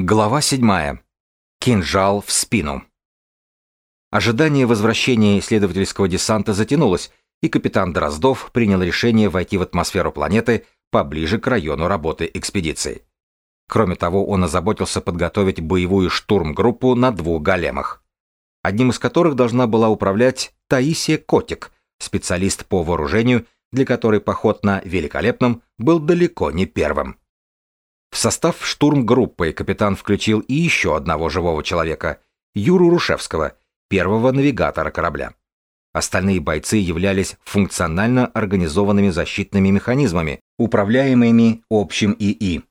Глава 7. Кинжал в спину. Ожидание возвращения исследовательского десанта затянулось, и капитан Дроздов принял решение войти в атмосферу планеты поближе к району работы экспедиции. Кроме того, он озаботился подготовить боевую штурмгруппу на двух големах, одним из которых должна была управлять Таисия Котик, специалист по вооружению, для которой поход на Великолепном был далеко не первым. В состав штурмгруппы капитан включил и еще одного живого человека, Юру Рушевского, первого навигатора корабля. Остальные бойцы являлись функционально организованными защитными механизмами, управляемыми общим ИИ.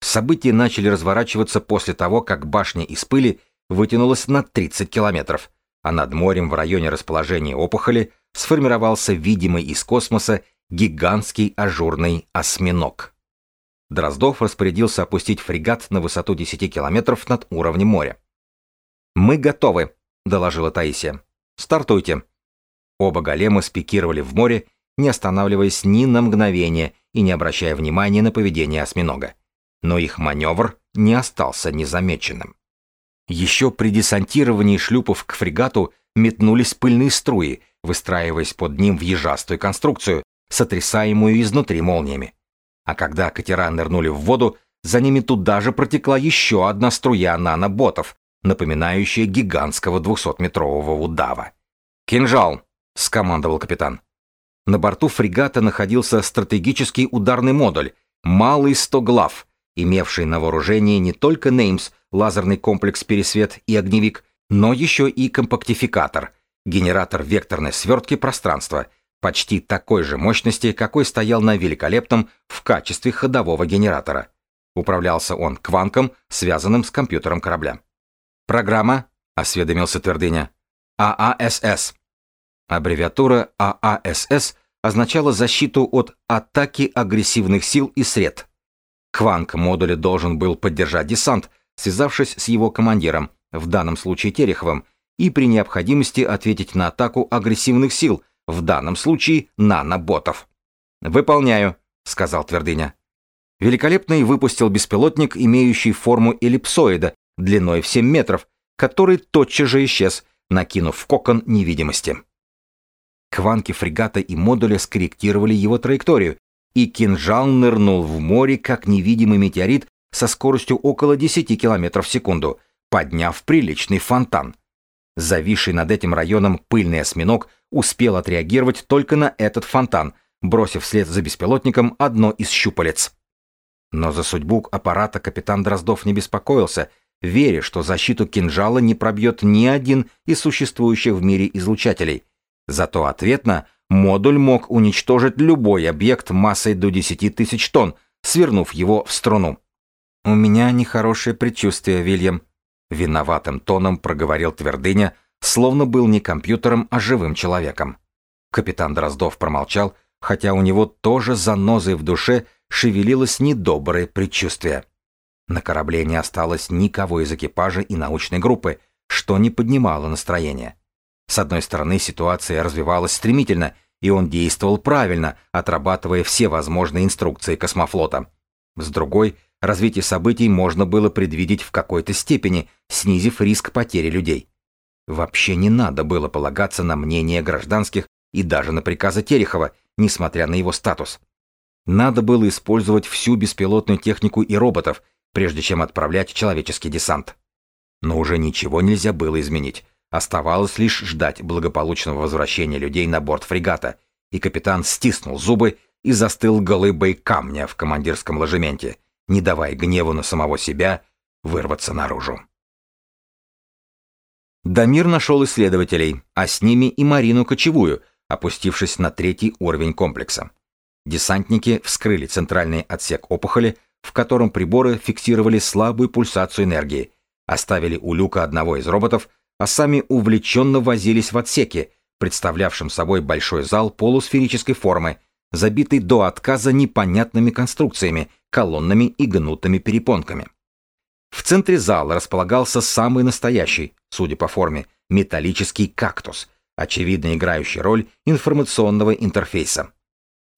События начали разворачиваться после того, как башня из пыли вытянулась на 30 километров, а над морем в районе расположения опухоли сформировался видимый из космоса гигантский ажурный осьминог. Дроздов распорядился опустить фрегат на высоту 10 километров над уровнем моря. «Мы готовы», — доложила Таисия. «Стартуйте». Оба голема спикировали в море, не останавливаясь ни на мгновение и не обращая внимания на поведение осьминога. Но их маневр не остался незамеченным. Еще при десантировании шлюпов к фрегату метнулись пыльные струи, выстраиваясь под ним в ежастую конструкцию, сотрясаемую изнутри молниями. А когда катера нырнули в воду, за ними туда же протекла еще одна струя наноботов, напоминающая гигантского двухсотметрового удава. «Кинжал!» — скомандовал капитан. На борту фрегата находился стратегический ударный модуль, малый стоглав, имевший на вооружении не только Неймс, лазерный комплекс «Пересвет» и огневик, но еще и компактификатор, генератор векторной свертки пространства — почти такой же мощности, какой стоял на великолепном в качестве ходового генератора. Управлялся он кванком, связанным с компьютером корабля. «Программа», — осведомился Твердыня, — «ААСС». Аббревиатура ААСС означала защиту от атаки агрессивных сил и сред. Кванк модуля должен был поддержать десант, связавшись с его командиром, в данном случае Тереховым, и при необходимости ответить на атаку агрессивных сил, в данном случае наноботов. «Выполняю», — сказал Твердыня. Великолепный выпустил беспилотник, имеющий форму эллипсоида, длиной в 7 метров, который тотчас же исчез, накинув в кокон невидимости. Кванки фрегата и модуля скорректировали его траекторию, и кинжал нырнул в море, как невидимый метеорит со скоростью около 10 км в секунду, подняв приличный фонтан. Зависший над этим районом пыльный осьминог успел отреагировать только на этот фонтан, бросив вслед за беспилотником одно из щупалец. Но за судьбу аппарата капитан Дроздов не беспокоился, веря, что защиту кинжала не пробьет ни один из существующих в мире излучателей. Зато ответно модуль мог уничтожить любой объект массой до 10 тысяч тонн, свернув его в струну. «У меня нехорошее предчувствие, Вильям», Виноватым тоном проговорил Твердыня, словно был не компьютером, а живым человеком. Капитан Дроздов промолчал, хотя у него тоже занозой в душе шевелилось недоброе предчувствие. На корабле не осталось никого из экипажа и научной группы, что не поднимало настроение. С одной стороны, ситуация развивалась стремительно, и он действовал правильно, отрабатывая все возможные инструкции космофлота. С другой — развитие событий можно было предвидеть в какой-то степени, снизив риск потери людей. Вообще не надо было полагаться на мнение гражданских и даже на приказы Терехова, несмотря на его статус. Надо было использовать всю беспилотную технику и роботов, прежде чем отправлять человеческий десант. Но уже ничего нельзя было изменить. Оставалось лишь ждать благополучного возвращения людей на борт фрегата, и капитан стиснул зубы и застыл голыбой камня в командирском ложементе, не давая гневу на самого себя вырваться наружу. Дамир нашел исследователей, а с ними и Марину Кочевую, опустившись на третий уровень комплекса. Десантники вскрыли центральный отсек опухоли, в котором приборы фиксировали слабую пульсацию энергии, оставили у люка одного из роботов, а сами увлеченно возились в отсеке, представлявшем собой большой зал полусферической формы, забитый до отказа непонятными конструкциями, колоннами и гнутыми перепонками. В центре зала располагался самый настоящий, судя по форме, металлический кактус, очевидно играющий роль информационного интерфейса.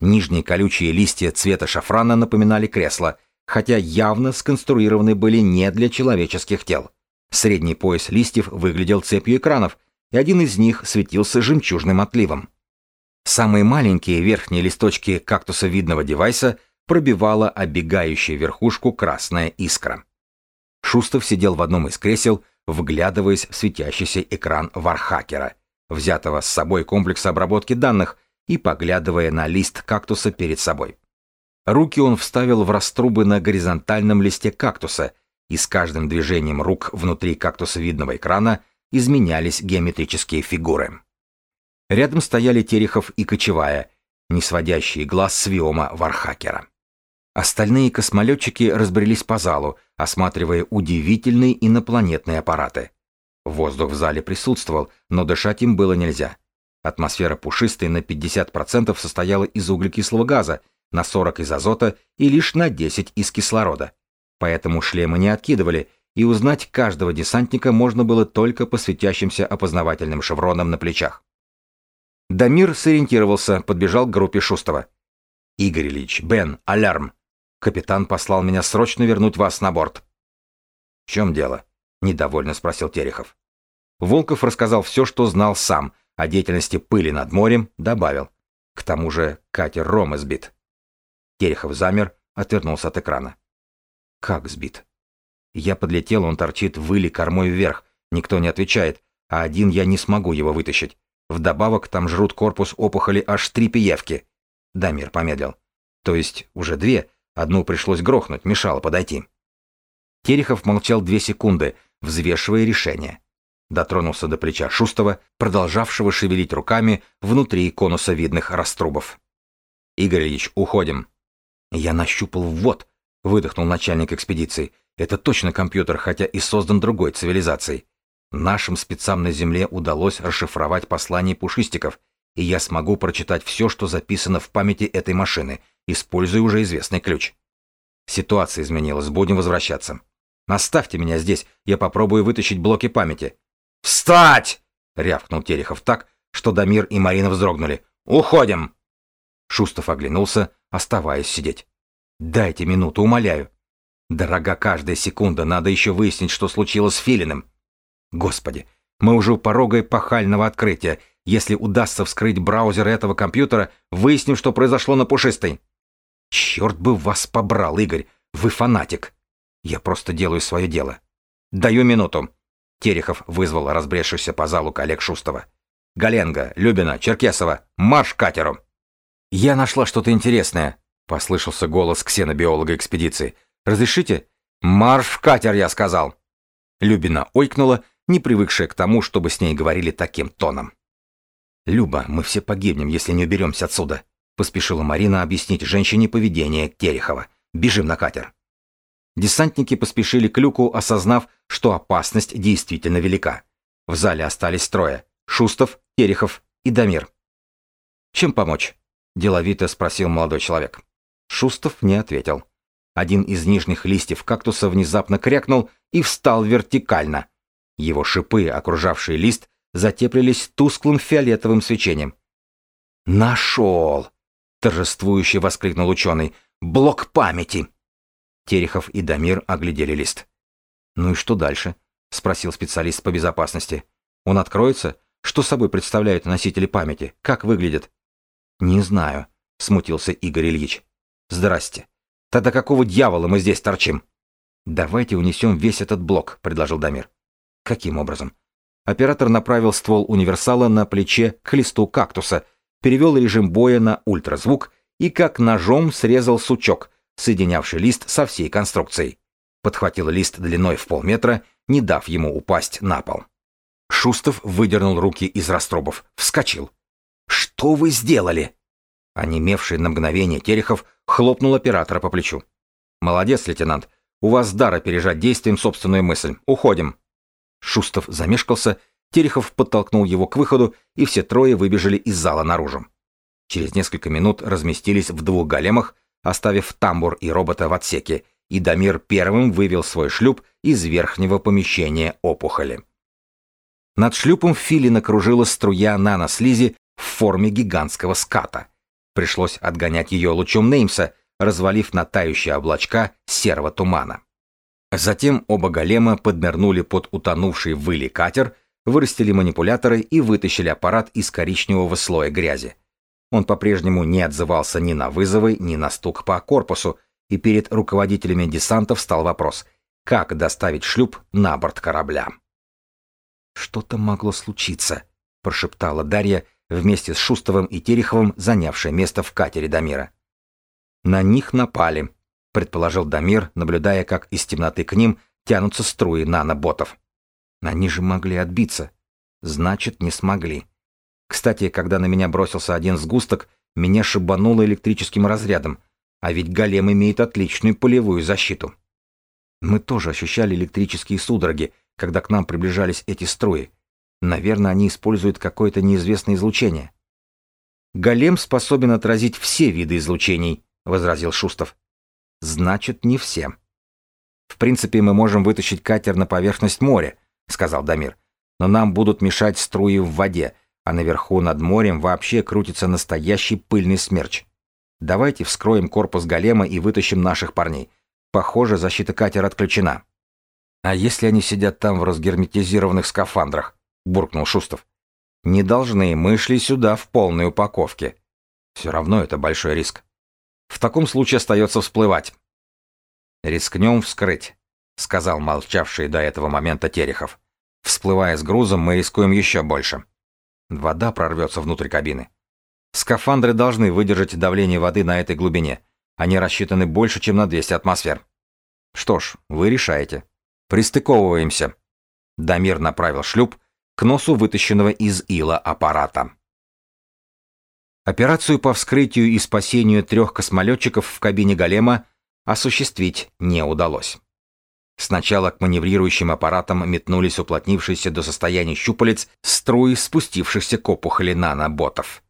Нижние колючие листья цвета шафрана напоминали кресло, хотя явно сконструированы были не для человеческих тел. Средний пояс листьев выглядел цепью экранов, и один из них светился жемчужным отливом. Самые маленькие верхние листочки кактусовидного девайса пробивала обегающая верхушку красная искра. Шустов сидел в одном из кресел, вглядываясь в светящийся экран вархакера, взятого с собой комплекса обработки данных, и поглядывая на лист кактуса перед собой. Руки он вставил в раструбы на горизонтальном листе кактуса, и с каждым движением рук внутри кактусовидного экрана изменялись геометрические фигуры. Рядом стояли Терехов и Кочевая, не сводящие глаз с Виома Вархакера. Остальные космолетчики разбрелись по залу, осматривая удивительные инопланетные аппараты. Воздух в зале присутствовал, но дышать им было нельзя. Атмосфера пушистой на 50% состояла из углекислого газа, на 40 из азота и лишь на 10 из кислорода. Поэтому шлемы не откидывали, и узнать каждого десантника можно было только по светящимся опознавательным шевронам на плечах. Дамир сориентировался, подбежал к группе Шустова. «Игорь Ильич, Бен, алярм! Капитан послал меня срочно вернуть вас на борт». «В чем дело?» — недовольно спросил Терехов. Волков рассказал все, что знал сам, о деятельности пыли над морем, добавил. К тому же катер Рома сбит. Терехов замер, отвернулся от экрана. Как сбит? Я подлетел, он торчит выли кормой вверх, никто не отвечает, а один я не смогу его вытащить. Вдобавок там жрут корпус опухоли аж три пиявки. Дамир помедлил. То есть уже две, одну пришлось грохнуть, мешало подойти. Терехов молчал две секунды, взвешивая решение. Дотронулся до плеча Шустова, продолжавшего шевелить руками внутри конуса видных раструбов. «Игорь Ильич, уходим», я нащупал ввод, выдохнул начальник экспедиции. Это точно компьютер, хотя и создан другой цивилизацией. Нашим спецам на Земле удалось расшифровать послание пушистиков, и я смогу прочитать все, что записано в памяти этой машины, используя уже известный ключ. Ситуация изменилась, будем возвращаться. Оставьте меня здесь, я попробую вытащить блоки памяти. «Встать!» — рявкнул Терехов так, что Дамир и Марина вздрогнули. «Уходим!» Шустов оглянулся, оставаясь сидеть. «Дайте минуту, умоляю. Дорога каждая секунда, надо еще выяснить, что случилось с Филиным. Господи, мы уже у порога эпохального открытия. Если удастся вскрыть браузер этого компьютера, выясним, что произошло на пушистой. Черт бы вас побрал, Игорь, вы фанатик. Я просто делаю свое дело. Даю минуту. Терехов вызвал разбредшихся по залу коллег Шустова. Галенга, Любина, Черкесова, марш к катеру! «Я нашла что-то интересное», — послышался голос ксенобиолога экспедиции. «Разрешите?» «Марш в катер, я сказал!» Любина ойкнула, не привыкшая к тому, чтобы с ней говорили таким тоном. «Люба, мы все погибнем, если не уберемся отсюда», — поспешила Марина объяснить женщине поведение Терехова. «Бежим на катер». Десантники поспешили к люку, осознав, что опасность действительно велика. В зале остались трое — Шустов, Терехов и Дамир. «Чем помочь?» — деловито спросил молодой человек. Шустов не ответил. Один из нижних листьев кактуса внезапно крякнул и встал вертикально. Его шипы, окружавшие лист, затеплились тусклым фиолетовым свечением. «Нашел!» — торжествующе воскликнул ученый. «Блок памяти!» Терехов и Дамир оглядели лист. «Ну и что дальше?» — спросил специалист по безопасности. «Он откроется? Что собой представляют носители памяти? Как выглядят?» «Не знаю», — смутился Игорь Ильич. «Здрасте. Тогда какого дьявола мы здесь торчим?» «Давайте унесем весь этот блок», — предложил Дамир. «Каким образом?» Оператор направил ствол универсала на плече к листу кактуса, перевел режим боя на ультразвук и как ножом срезал сучок, соединявший лист со всей конструкцией. Подхватил лист длиной в полметра, не дав ему упасть на пол. Шустов выдернул руки из раструбов, вскочил. «Что вы сделали?» Онемевший на мгновение Терехов хлопнул оператора по плечу. «Молодец, лейтенант. У вас дар опережать действием собственную мысль. Уходим». Шустов замешкался, Терехов подтолкнул его к выходу, и все трое выбежали из зала наружу. Через несколько минут разместились в двух големах, оставив тамбур и робота в отсеке, и Дамир первым вывел свой шлюп из верхнего помещения опухоли. Над шлюпом Филина кружила струя нанослизи в форме гигантского ската. Пришлось отгонять ее лучом Неймса, развалив на тающие облачка серого тумана. Затем оба голема поднырнули под утонувший в катер, вырастили манипуляторы и вытащили аппарат из коричневого слоя грязи. Он по-прежнему не отзывался ни на вызовы, ни на стук по корпусу, и перед руководителями десанта встал вопрос, как доставить шлюп на борт корабля. «Что-то могло случиться», — прошептала Дарья вместе с Шустовым и Тереховым, занявшая место в катере Дамира. «На них напали», — предположил Дамир, наблюдая, как из темноты к ним тянутся струи наноботов. «Они же могли отбиться. Значит, не смогли. Кстати, когда на меня бросился один сгусток, меня шибануло электрическим разрядом, а ведь голем имеет отличную полевую защиту. Мы тоже ощущали электрические судороги, когда к нам приближались эти струи. Наверное, они используют какое-то неизвестное излучение. Голем способен отразить все виды излучений, возразил Шустов. Значит, не все. В принципе, мы можем вытащить катер на поверхность моря, сказал Дамир. Но нам будут мешать струи в воде, а наверху над морем вообще крутится настоящий пыльный смерч. Давайте вскроем корпус голема и вытащим наших парней. Похоже, защита катера отключена. А если они сидят там в разгерметизированных скафандрах? буркнул Шустов. Не должны, мы шли сюда в полной упаковке. Все равно это большой риск. В таком случае остается всплывать. Рискнем вскрыть, сказал молчавший до этого момента Терехов. Всплывая с грузом, мы рискуем еще больше. Вода прорвется внутрь кабины. Скафандры должны выдержать давление воды на этой глубине. Они рассчитаны больше, чем на 200 атмосфер. Что ж, вы решаете. Пристыковываемся. Дамир направил шлюп к носу вытащенного из ила аппарата. Операцию по вскрытию и спасению трех космолетчиков в кабине Голема осуществить не удалось. Сначала к маневрирующим аппаратам метнулись уплотнившиеся до состояния щупалец струи спустившихся к опухоли наноботов.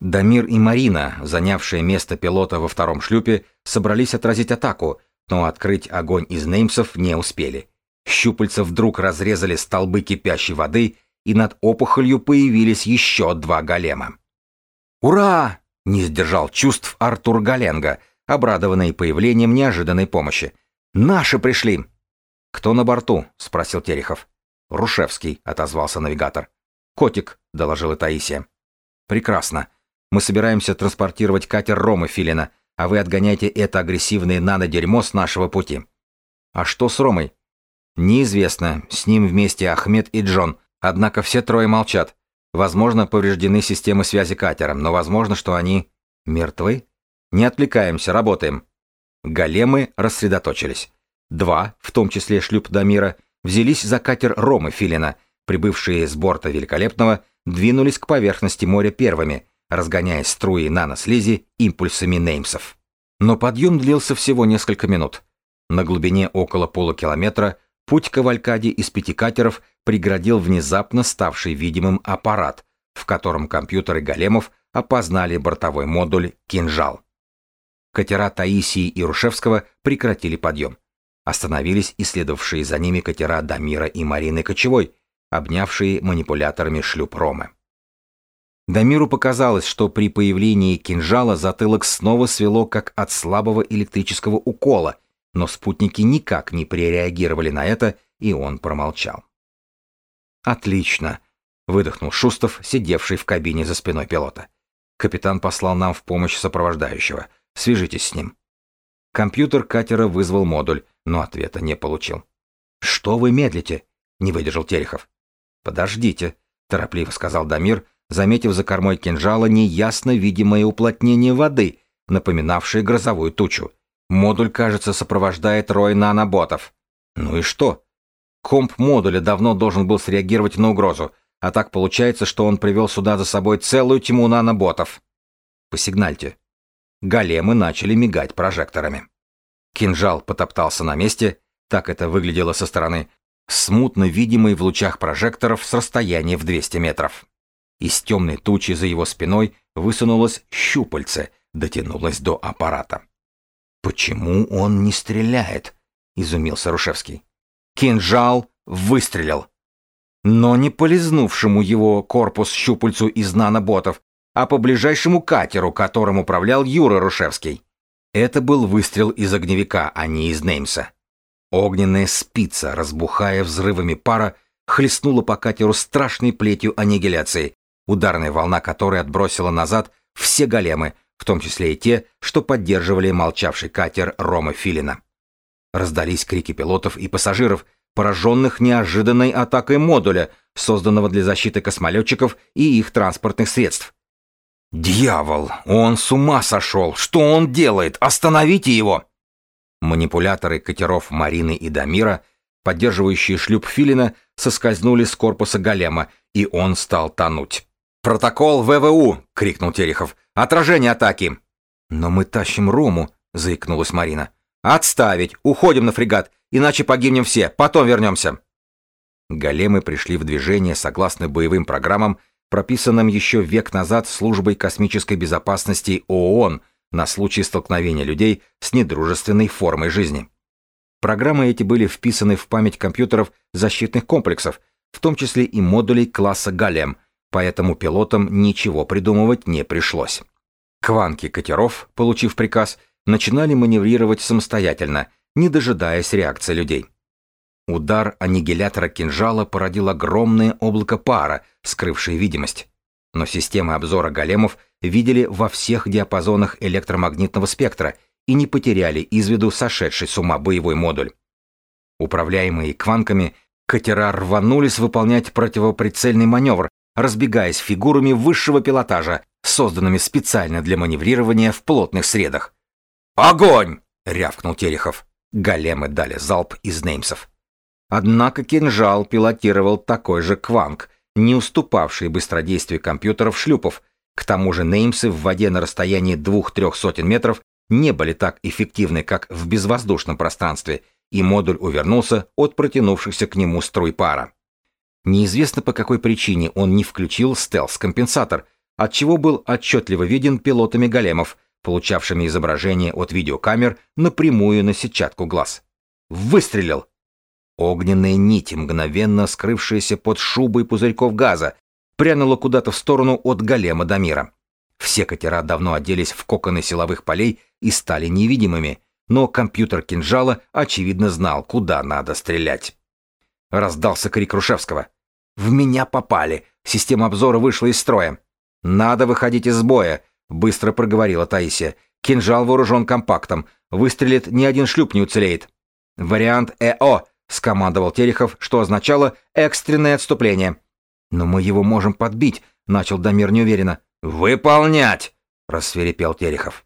Дамир и Марина, занявшие место пилота во втором шлюпе, собрались отразить атаку, но открыть огонь из неймсов не успели. Щупальца вдруг разрезали столбы кипящей воды, и над опухолью появились еще два голема. «Ура!» — не сдержал чувств Артур Галенга, обрадованный появлением неожиданной помощи. «Наши пришли!» «Кто на борту?» — спросил Терехов. «Рушевский», — отозвался навигатор. «Котик», — доложила Таисия. «Прекрасно. Мы собираемся транспортировать катер Ромы Филина, а вы отгоняйте это агрессивное нано-дерьмо с нашего пути». «А что с Ромой?» «Неизвестно. С ним вместе Ахмед и Джон. Однако все трое молчат. Возможно, повреждены системы связи катера, но возможно, что они... мертвы? Не отвлекаемся, работаем. Големы рассредоточились. Два, в том числе шлюп Дамира, взялись за катер Ромы Филина, прибывшие с борта Великолепного, двинулись к поверхности моря первыми, разгоняя струи нанослизи импульсами неймсов. Но подъем длился всего несколько минут. На глубине около полукилометра путь Кавалькаде из пяти катеров преградил внезапно ставший видимым аппарат, в котором компьютеры големов опознали бортовой модуль «Кинжал». Катера Таисии и Рушевского прекратили подъем. Остановились исследовавшие за ними катера Дамира и Марины Кочевой, обнявшие манипуляторами шлюп Ромы. Дамиру показалось, что при появлении кинжала затылок снова свело как от слабого электрического укола, но спутники никак не пререагировали на это, и он промолчал. «Отлично», — выдохнул Шустов, сидевший в кабине за спиной пилота. «Капитан послал нам в помощь сопровождающего. Свяжитесь с ним». Компьютер катера вызвал модуль, но ответа не получил. «Что вы медлите?» — не выдержал Терехов. «Подождите», — торопливо сказал Дамир, заметив за кормой кинжала неясно видимое уплотнение воды, напоминавшее грозовую тучу. Модуль, кажется, сопровождает рой наноботов. Ну и что? Комп модуля давно должен был среагировать на угрозу, а так получается, что он привел сюда за собой целую тьму наноботов. Посигнальте. Големы начали мигать прожекторами. Кинжал потоптался на месте, так это выглядело со стороны, смутно видимый в лучах прожекторов с расстояния в 200 метров. Из темной тучи за его спиной высунулось щупальце, дотянулось до аппарата. «Почему он не стреляет?» — изумился Рушевский. Кинжал выстрелил. Но не полизнувшему его корпус щупальцу из наноботов, а по ближайшему катеру, которым управлял Юра Рушевский. Это был выстрел из огневика, а не из Неймса. Огненная спица, разбухая взрывами пара, хлестнула по катеру страшной плетью аннигиляции, ударная волна которой отбросила назад все големы, в том числе и те, что поддерживали молчавший катер Рома Филина. Раздались крики пилотов и пассажиров, пораженных неожиданной атакой модуля, созданного для защиты космолетчиков и их транспортных средств. «Дьявол! Он с ума сошел! Что он делает? Остановите его!» Манипуляторы катеров Марины и Дамира, поддерживающие шлюп Филина, соскользнули с корпуса голема, и он стал тонуть. «Протокол ВВУ!» — крикнул Терехов. «Отражение атаки!» «Но мы тащим Рому!» — заикнулась Марина. «Отставить! Уходим на фрегат, иначе погибнем все, потом вернемся!» Големы пришли в движение согласно боевым программам, прописанным еще век назад службой космической безопасности ООН на случай столкновения людей с недружественной формой жизни. Программы эти были вписаны в память компьютеров защитных комплексов, в том числе и модулей класса Голем, поэтому пилотам ничего придумывать не пришлось. Кванки катеров, получив приказ, начинали маневрировать самостоятельно, не дожидаясь реакции людей. Удар аннигилятора кинжала породил огромное облако пара, скрывшее видимость. Но системы обзора големов видели во всех диапазонах электромагнитного спектра и не потеряли из виду сошедший с ума боевой модуль. Управляемые кванками, катера рванулись выполнять противоприцельный маневр, разбегаясь фигурами высшего пилотажа, созданными специально для маневрирования в плотных средах. «Огонь!» — рявкнул Терехов. Големы дали залп из неймсов. Однако кинжал пилотировал такой же кванг, не уступавший быстродействию компьютеров шлюпов. К тому же неймсы в воде на расстоянии двух-трех сотен метров не были так эффективны, как в безвоздушном пространстве, и модуль увернулся от протянувшихся к нему струй пара. Неизвестно по какой причине он не включил стелс-компенсатор, отчего был отчетливо виден пилотами големов, получавшими изображение от видеокамер напрямую на сетчатку глаз. Выстрелил! Огненная нить, мгновенно скрывшаяся под шубой пузырьков газа, прянула куда-то в сторону от голема до мира. Все катера давно оделись в коконы силовых полей и стали невидимыми, но компьютер кинжала, очевидно, знал, куда надо стрелять. Раздался крик Рушевского. «В меня попали! Система обзора вышла из строя!» «Надо выходить из боя!» — быстро проговорила Таисия. «Кинжал вооружен компактом. Выстрелит, ни один шлюп не уцелеет». «Вариант ЭО!» — скомандовал Терехов, что означало «экстренное отступление». «Но мы его можем подбить», — начал Дамир неуверенно. «Выполнять!» — рассверепел Терехов.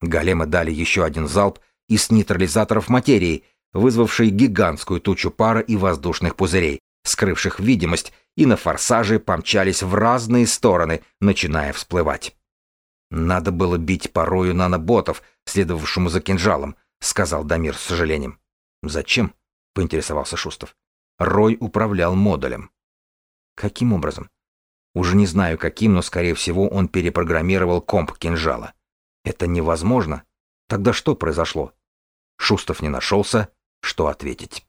Големы дали еще один залп из нейтрализаторов материи, вызвавший гигантскую тучу пара и воздушных пузырей, скрывших видимость, и на форсаже помчались в разные стороны, начиная всплывать. «Надо было бить порою наноботов, следовавшему за кинжалом», — сказал Дамир с сожалением. «Зачем?» — поинтересовался Шустов. Рой управлял модулем. «Каким образом?» Уже не знаю каким, но, скорее всего, он перепрограммировал комп кинжала. Это невозможно. Тогда что произошло? Шустов не нашелся, что ответить.